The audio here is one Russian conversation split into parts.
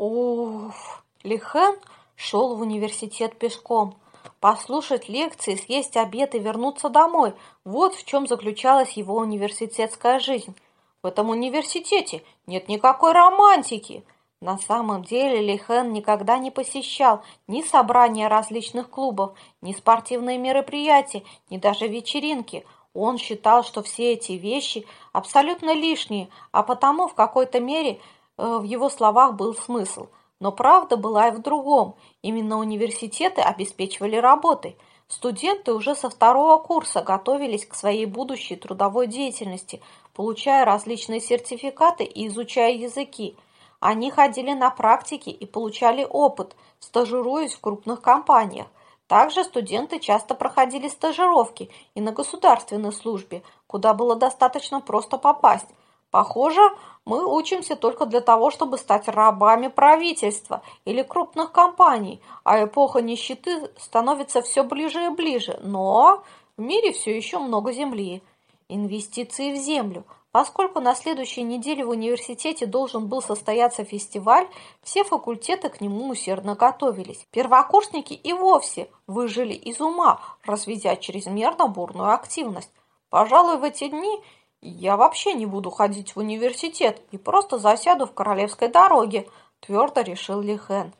Уф! Лихэн шел в университет пешком. Послушать лекции, съесть обед и вернуться домой – вот в чем заключалась его университетская жизнь. В этом университете нет никакой романтики. На самом деле Лихэн никогда не посещал ни собрания различных клубов, ни спортивные мероприятия, ни даже вечеринки. Он считал, что все эти вещи абсолютно лишние, а потому в какой-то мере в его словах был смысл – но правда была и в другом. Именно университеты обеспечивали работой. Студенты уже со второго курса готовились к своей будущей трудовой деятельности, получая различные сертификаты и изучая языки. Они ходили на практики и получали опыт, стажируясь в крупных компаниях. Также студенты часто проходили стажировки и на государственной службе, куда было достаточно просто попасть. Похоже, мы учимся только для того, чтобы стать рабами правительства или крупных компаний, а эпоха нищеты становится все ближе и ближе. Но в мире все еще много земли. Инвестиции в землю. Поскольку на следующей неделе в университете должен был состояться фестиваль, все факультеты к нему усердно готовились. Первокурсники и вовсе выжили из ума, разведя чрезмерно бурную активность. Пожалуй, в эти дни я вообще не буду ходить в университет и просто засяду в королевской дороге, твердо решил Лихен.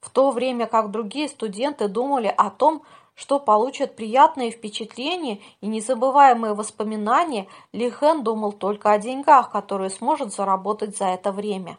В то время как другие студенты думали о том, что получат приятные впечатления и незабываемые воспоминания, Лихен думал только о деньгах, которые сможет заработать за это время.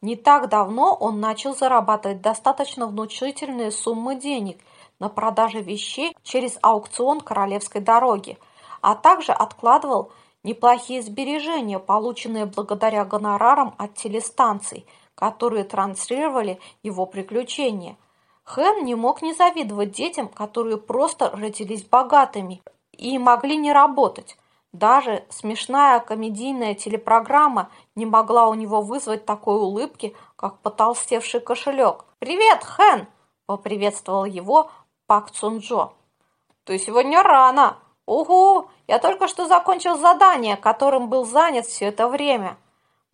Не так давно он начал зарабатывать достаточно внушительные суммы денег на продаже вещей через аукцион королевской дороги, а также откладывал неплохие сбережения, полученные благодаря гонорарам от телестанций, которые транслировали его приключения. Хэн не мог не завидовать детям, которые просто родились богатыми и могли не работать. Даже смешная комедийная телепрограмма не могла у него вызвать такой улыбки, как потолстевший кошелек. «Привет, Хэн!» – поприветствовал его Пак Цунджо. «Ты сегодня рано!» «Угу! Я только что закончил задание, которым был занят все это время».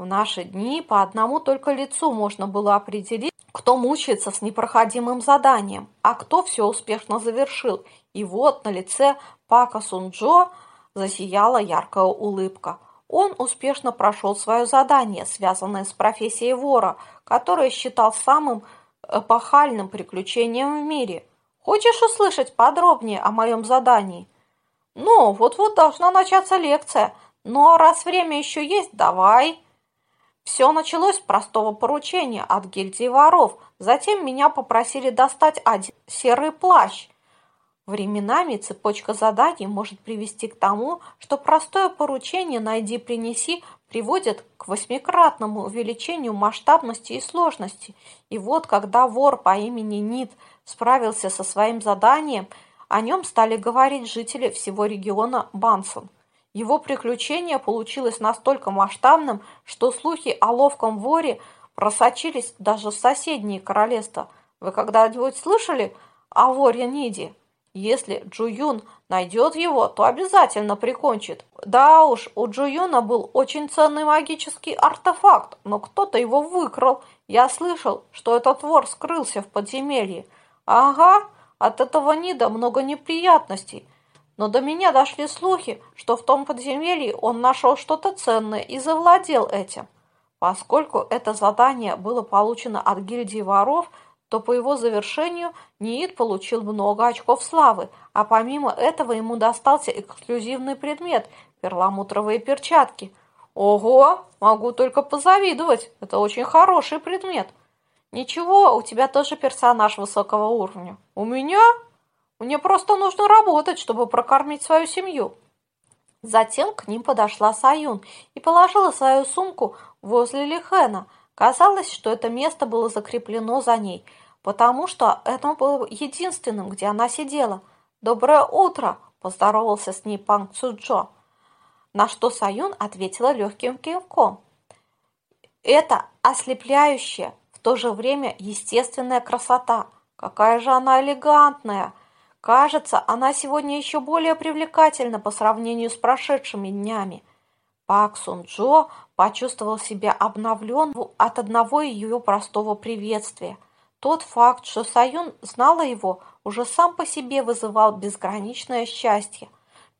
В наши дни по одному только лицу можно было определить, кто мучается с непроходимым заданием, а кто все успешно завершил. И вот на лице Пака Сунджо засияла яркая улыбка. Он успешно прошел свое задание, связанное с профессией вора, которое считал самым эпохальным приключением в мире. Хочешь услышать подробнее о моем задании? Ну, вот-вот должна начаться лекция. Но раз время еще есть, давай. Все началось с простого поручения от гильдии воров. Затем меня попросили достать один серый плащ. Временами цепочка заданий может привести к тому, что простое поручение «найди, принеси» приводит к восьмикратному увеличению масштабности и сложности. И вот когда вор по имени Нит справился со своим заданием – о нем стали говорить жители всего региона Бансон. Его приключение получилось настолько масштабным, что слухи о ловком воре просочились даже в соседние королевства. Вы когда-нибудь слышали о воре Ниди? Если Джуюн найдет его, то обязательно прикончит. Да уж, у Джуюна был очень ценный магический артефакт, но кто-то его выкрал. Я слышал, что этот вор скрылся в подземелье. Ага, от этого Нида много неприятностей, но до меня дошли слухи, что в том подземелье он нашел что-то ценное и завладел этим. Поскольку это задание было получено от гильдии воров, то по его завершению Ниит получил много очков славы, а помимо этого ему достался эксклюзивный предмет – перламутровые перчатки. Ого, могу только позавидовать, это очень хороший предмет – Ничего, у тебя тоже персонаж высокого уровня. У меня? Мне просто нужно работать, чтобы прокормить свою семью. Затем к ним подошла Саюн и положила свою сумку возле Лихена. Казалось, что это место было закреплено за ней, потому что это было единственным, где она сидела. «Доброе утро!» – поздоровался с ней Панг Цуджо, на что Саюн ответила легким кивком. «Это ослепляющее, то же время естественная красота. Какая же она элегантная! Кажется, она сегодня еще более привлекательна по сравнению с прошедшими днями. Пак Сун Джо почувствовал себя обновлен от одного ее простого приветствия. Тот факт, что Саюн знала его, уже сам по себе вызывал безграничное счастье.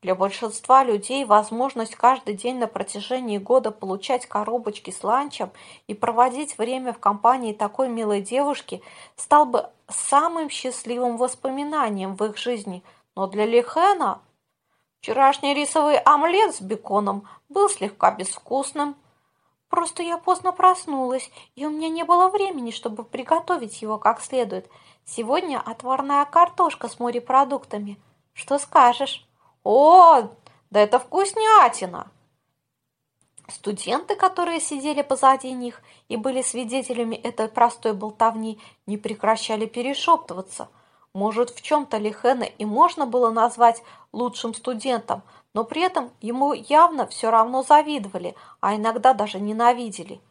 Для большинства людей возможность каждый день на протяжении года получать коробочки с ланчем и проводить время в компании такой милой девушки стал бы самым счастливым воспоминанием в их жизни. Но для Лихена вчерашний рисовый омлет с беконом был слегка безвкусным. Просто я поздно проснулась, и у меня не было времени, чтобы приготовить его как следует. Сегодня отварная картошка с морепродуктами. Что скажешь? О, да это вкуснятина! Студенты, которые сидели позади них и были свидетелями этой простой болтовни, не прекращали перешептываться. Может, в чем-то Лихена и можно было назвать лучшим студентом, но при этом ему явно все равно завидовали, а иногда даже ненавидели.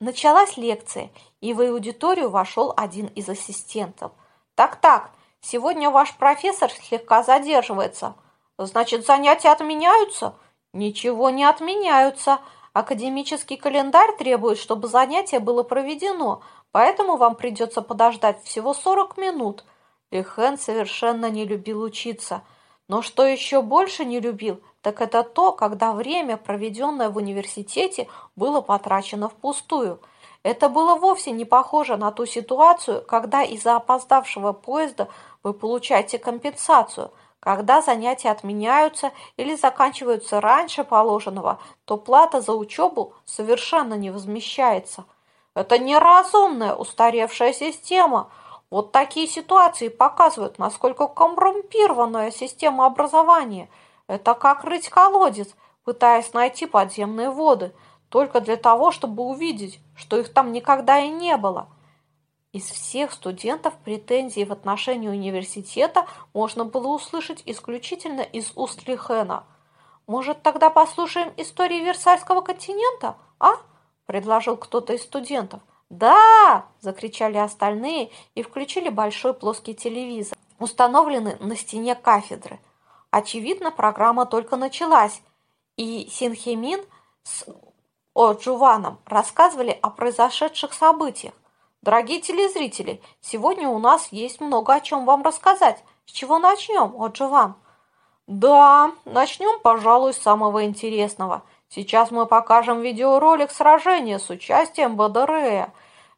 Началась лекция, и в аудиторию вошел один из ассистентов. «Так-так, сегодня ваш профессор слегка задерживается. Значит, занятия отменяются?» «Ничего не отменяются. Академический календарь требует, чтобы занятие было проведено, поэтому вам придется подождать всего 40 минут». Лихен совершенно не любил учиться. Но что еще больше не любил, так это то, когда время, проведенное в университете, было потрачено впустую. Это было вовсе не похоже на ту ситуацию, когда из-за опоздавшего поезда вы получаете компенсацию – когда занятия отменяются или заканчиваются раньше положенного, то плата за учебу совершенно не возмещается. Это неразумная устаревшая система. Вот такие ситуации показывают, насколько коррумпированная система образования. Это как рыть колодец, пытаясь найти подземные воды, только для того, чтобы увидеть, что их там никогда и не было – из всех студентов претензии в отношении университета можно было услышать исключительно из уст Лихена. «Может, тогда послушаем истории Версальского континента, а?» – предложил кто-то из студентов. «Да!» – закричали остальные и включили большой плоский телевизор, установленный на стене кафедры. Очевидно, программа только началась, и Синхемин с О'Джуваном рассказывали о произошедших событиях. Дорогие телезрители, сегодня у нас есть много о чем вам рассказать. С чего начнем, Одживан? Да, начнем, пожалуй, с самого интересного. Сейчас мы покажем видеоролик сражения с участием Бадарея.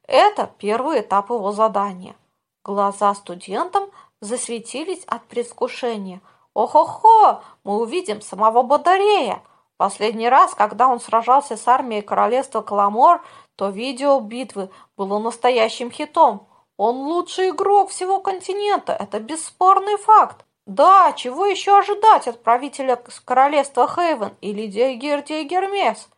Это первый этап его задания. Глаза студентам засветились от предвкушения. Ох-охо, мы увидим самого Бадарея. Последний раз, когда он сражался с армией королевства Каламор, то видео битвы было настоящим хитом. Он лучший игрок всего континента, это бесспорный факт. Да, чего еще ожидать от правителя королевства Хейвен или Диагердия Гермес?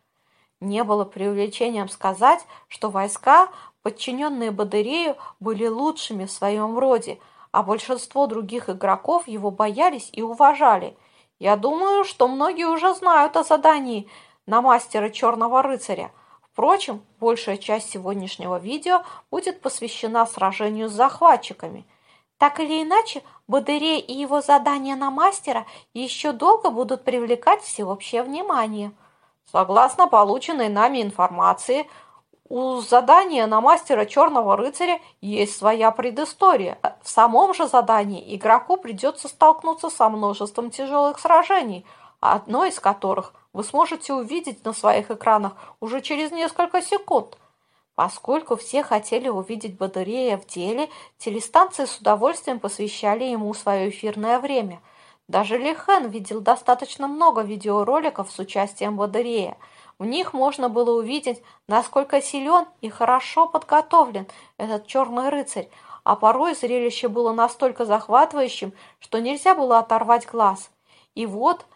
Не было преувеличением сказать, что войска, подчиненные Бадырею, были лучшими в своем роде, а большинство других игроков его боялись и уважали. Я думаю, что многие уже знают о задании на мастера Черного Рыцаря – Впрочем, большая часть сегодняшнего видео будет посвящена сражению с захватчиками. Так или иначе, Бадырей и его задания на мастера еще долго будут привлекать всеобщее внимание. Согласно полученной нами информации, у задания на мастера Черного Рыцаря есть своя предыстория. В самом же задании игроку придется столкнуться со множеством тяжелых сражений, одно из которых – вы сможете увидеть на своих экранах уже через несколько секунд. Поскольку все хотели увидеть Бадырея в деле, телестанции с удовольствием посвящали ему свое эфирное время. Даже Лихен видел достаточно много видеороликов с участием Бадырея. В них можно было увидеть, насколько силен и хорошо подготовлен этот черный рыцарь, а порой зрелище было настолько захватывающим, что нельзя было оторвать глаз. И вот –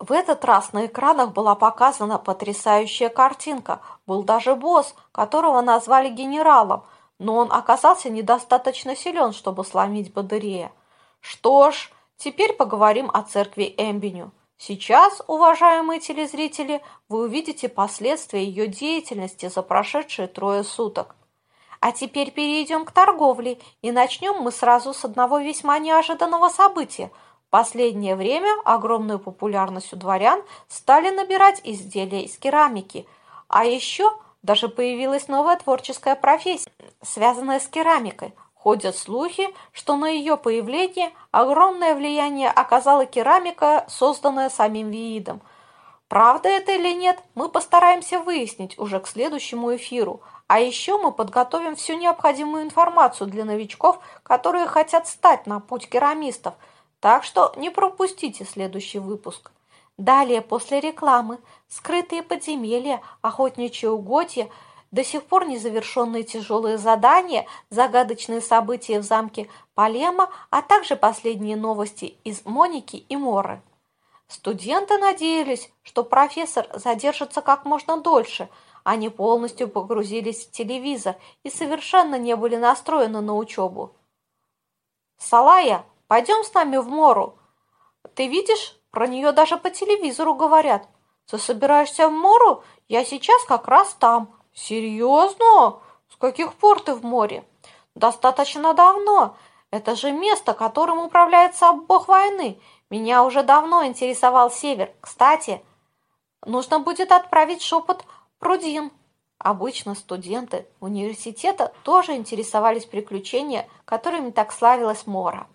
в этот раз на экранах была показана потрясающая картинка. Был даже босс, которого назвали генералом, но он оказался недостаточно силен, чтобы сломить Бадырея. Что ж, теперь поговорим о церкви Эмбеню. Сейчас, уважаемые телезрители, вы увидите последствия ее деятельности за прошедшие трое суток. А теперь перейдем к торговле, и начнем мы сразу с одного весьма неожиданного события – последнее время огромную популярность у дворян стали набирать изделия из керамики, а еще даже появилась новая творческая профессия, связанная с керамикой. Ходят слухи, что на ее появление огромное влияние оказала керамика, созданная самим Виидом. Правда это или нет, мы постараемся выяснить уже к следующему эфиру. А еще мы подготовим всю необходимую информацию для новичков, которые хотят стать на путь керамистов. Так что не пропустите следующий выпуск. Далее, после рекламы, скрытые подземелья, охотничьи угодья, до сих пор незавершенные тяжелые задания, загадочные события в замке Палема, а также последние новости из Моники и Моры. Студенты надеялись, что профессор задержится как можно дольше. Они полностью погрузились в телевизор и совершенно не были настроены на учебу. «Салая, пойдем с нами в Мору. Ты видишь, про нее даже по телевизору говорят. Ты собираешься в Мору? Я сейчас как раз там. Серьезно? С каких пор ты в море? Достаточно давно. Это же место, которым управляет сам бог войны. Меня уже давно интересовал север. Кстати, нужно будет отправить шепот Прудин. Обычно студенты университета тоже интересовались приключениями, которыми так славилась Мора.